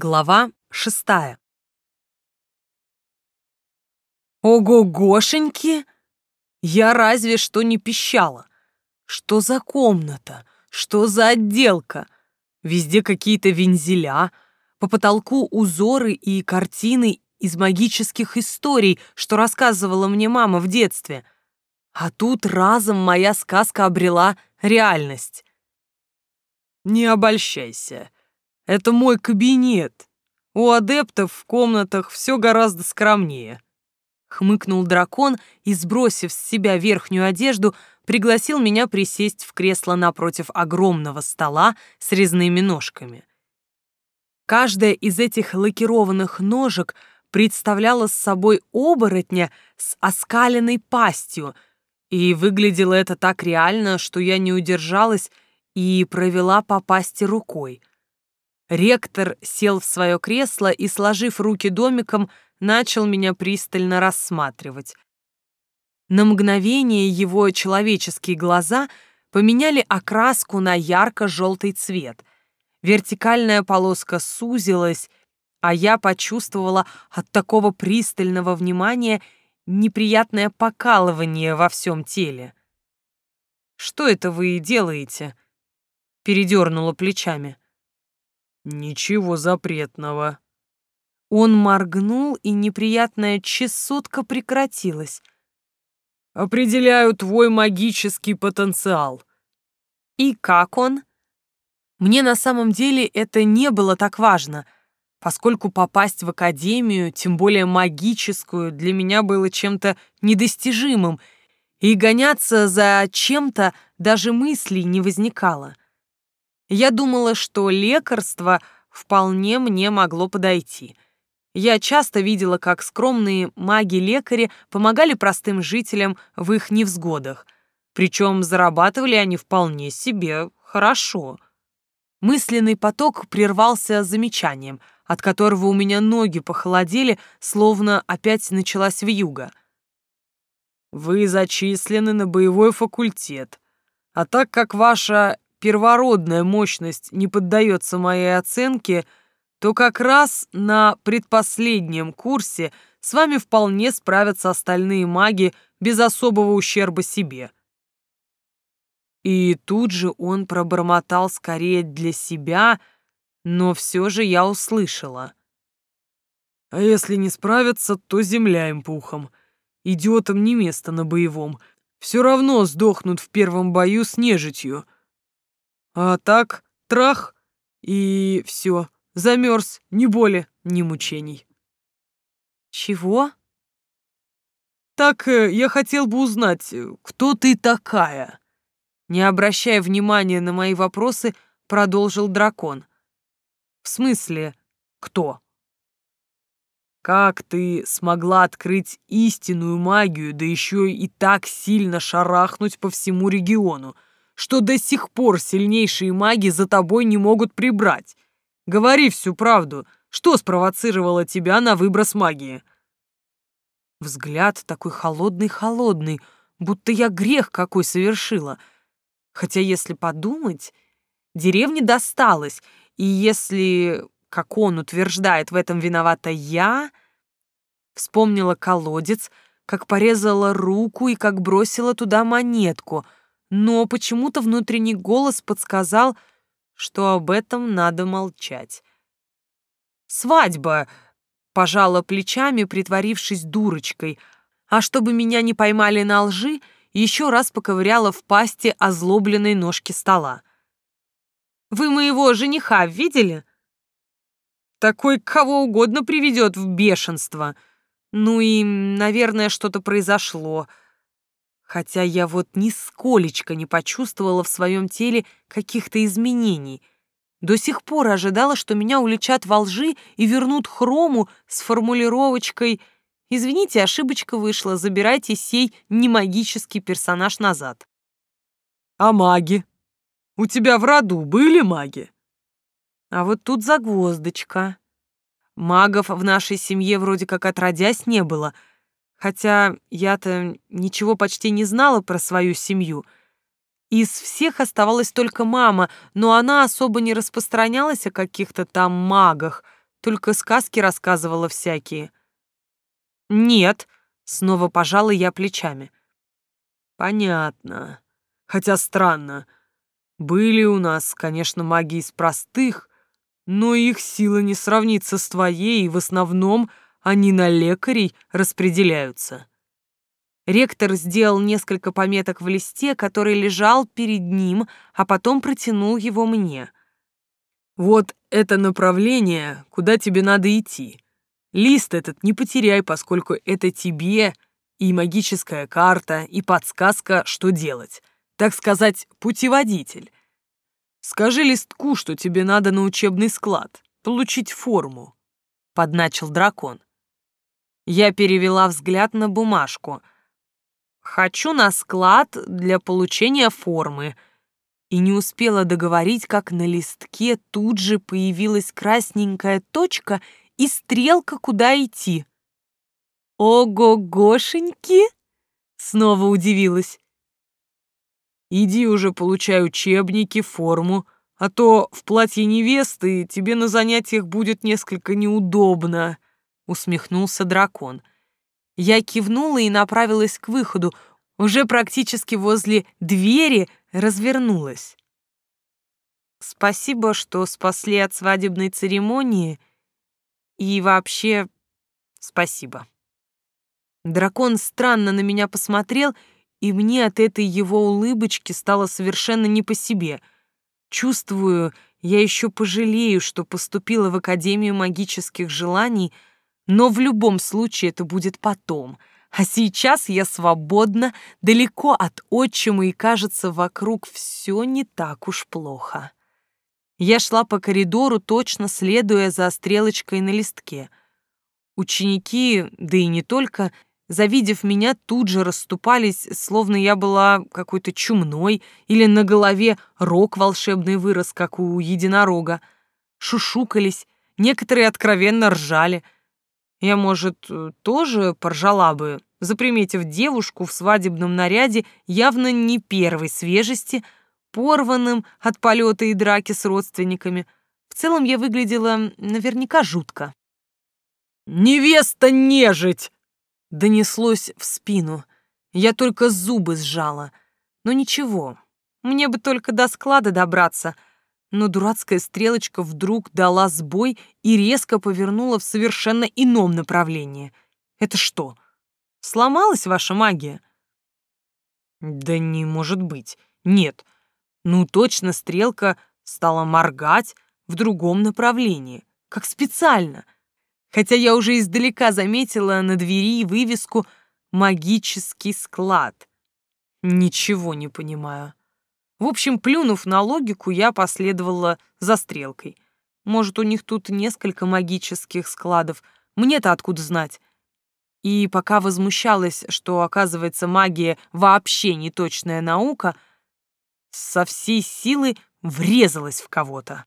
Глава шестая. Ого-гошеньки! Я разве что не пищала. Что за комната? Что за отделка? Везде какие-то вензеля, по потолку узоры и картины из магических историй, что рассказывала мне мама в детстве. А тут разом моя сказка обрела реальность. Не обольщайся. Это мой кабинет. У адептов в комнатах все гораздо скромнее. Хмыкнул дракон и, сбросив с себя верхнюю одежду, пригласил меня присесть в кресло напротив огромного стола с резными ножками. Каждая из этих лакированных ножек представляла с собой оборотня с оскаленной пастью, и выглядело это так реально, что я не удержалась и провела по пасти рукой. Ректор сел в свое кресло и, сложив руки домиком, начал меня пристально рассматривать. На мгновение его человеческие глаза поменяли окраску на ярко-желтый цвет. Вертикальная полоска сузилась, а я почувствовала от такого пристального внимания неприятное покалывание во всем теле. «Что это вы делаете?» — передернула плечами. Ничего запретного. Он моргнул, и неприятная чесотка прекратилась. Определяю твой магический потенциал. И как он? Мне на самом деле это не было так важно, поскольку попасть в академию, тем более магическую, для меня было чем-то недостижимым, и гоняться за чем-то даже мыслей не возникало. Я думала, что лекарство вполне мне могло подойти. Я часто видела, как скромные маги-лекари помогали простым жителям в их невзгодах, причем зарабатывали они вполне себе хорошо. Мысленный поток прервался замечанием, от которого у меня ноги похолодели, словно опять началась вьюга. «Вы зачислены на боевой факультет, а так как ваша первородная мощность не поддается моей оценке, то как раз на предпоследнем курсе с вами вполне справятся остальные маги без особого ущерба себе. И тут же он пробормотал скорее для себя, но все же я услышала. А если не справятся, то земля им пухом. Идиотам не место на боевом. Все равно сдохнут в первом бою с нежитью. А так, трах, и все, замерз, ни боли, ни мучений. Чего? Так э, я хотел бы узнать, кто ты такая? Не обращая внимания на мои вопросы, продолжил дракон. В смысле, кто? Как ты смогла открыть истинную магию, да еще и так сильно шарахнуть по всему региону? Что до сих пор сильнейшие маги за тобой не могут прибрать. Говори всю правду, что спровоцировало тебя на выброс магии?» Взгляд такой холодный-холодный, будто я грех какой совершила. Хотя, если подумать, деревне досталось, и если, как он утверждает, в этом виновата я... Вспомнила колодец, как порезала руку и как бросила туда монетку — но почему-то внутренний голос подсказал, что об этом надо молчать. «Свадьба!» — пожала плечами, притворившись дурочкой, а чтобы меня не поймали на лжи, еще раз поковыряла в пасти озлобленной ножки стола. «Вы моего жениха видели?» «Такой кого угодно приведет в бешенство. Ну и, наверное, что-то произошло» хотя я вот нисколечко не почувствовала в своем теле каких-то изменений. До сих пор ожидала, что меня уличат во лжи и вернут хрому с формулировочкой «Извините, ошибочка вышла, забирайте сей немагический персонаж назад». «А маги? У тебя в роду были маги?» А вот тут загвоздочка. Магов в нашей семье вроде как отродясь не было — Хотя я-то ничего почти не знала про свою семью. Из всех оставалась только мама, но она особо не распространялась о каких-то там магах, только сказки рассказывала всякие. Нет, снова пожала я плечами. Понятно. Хотя странно. Были у нас, конечно, маги из простых, но их сила не сравнится с твоей, и в основном они на лекарей распределяются. Ректор сделал несколько пометок в листе, который лежал перед ним, а потом протянул его мне. «Вот это направление, куда тебе надо идти. Лист этот не потеряй, поскольку это тебе и магическая карта, и подсказка, что делать. Так сказать, путеводитель. Скажи листку, что тебе надо на учебный склад, получить форму», — подначил дракон. Я перевела взгляд на бумажку — Хочу на склад для получения формы. И не успела договорить, как на листке тут же появилась красненькая точка и стрелка, куда идти. «Ого-гошеньки!» — снова удивилась. «Иди уже получай учебники, форму, а то в платье невесты тебе на занятиях будет несколько неудобно», — усмехнулся дракон. — я кивнула и направилась к выходу, уже практически возле двери развернулась. Спасибо, что спасли от свадебной церемонии. И вообще, спасибо. Дракон странно на меня посмотрел, и мне от этой его улыбочки стало совершенно не по себе. Чувствую, я еще пожалею, что поступила в Академию магических желаний — но в любом случае это будет потом. А сейчас я свободна, далеко от отчима, и, кажется, вокруг все не так уж плохо. Я шла по коридору, точно следуя за стрелочкой на листке. Ученики, да и не только, завидев меня, тут же расступались, словно я была какой-то чумной или на голове рог волшебный вырос, как у единорога. Шушукались, некоторые откровенно ржали — я, может, э, тоже поржала бы, заприметив девушку в свадебном наряде явно не первой свежести, порванным от полета и драки с родственниками. В целом я выглядела наверняка жутко. «Невеста нежить!» — донеслось в спину. Я только зубы сжала. Но ничего, мне бы только до склада добраться — но дурацкая стрелочка вдруг дала сбой и резко повернула в совершенно ином направлении. Это что, сломалась ваша магия? Да не может быть. Нет. Ну точно стрелка стала моргать в другом направлении, как специально. Хотя я уже издалека заметила на двери вывеску «Магический склад». Ничего не понимаю. В общем, плюнув на логику, я последовала за стрелкой. Может, у них тут несколько магических складов, мне-то откуда знать? И пока возмущалась, что, оказывается, магия вообще не точная наука, со всей силы врезалась в кого-то.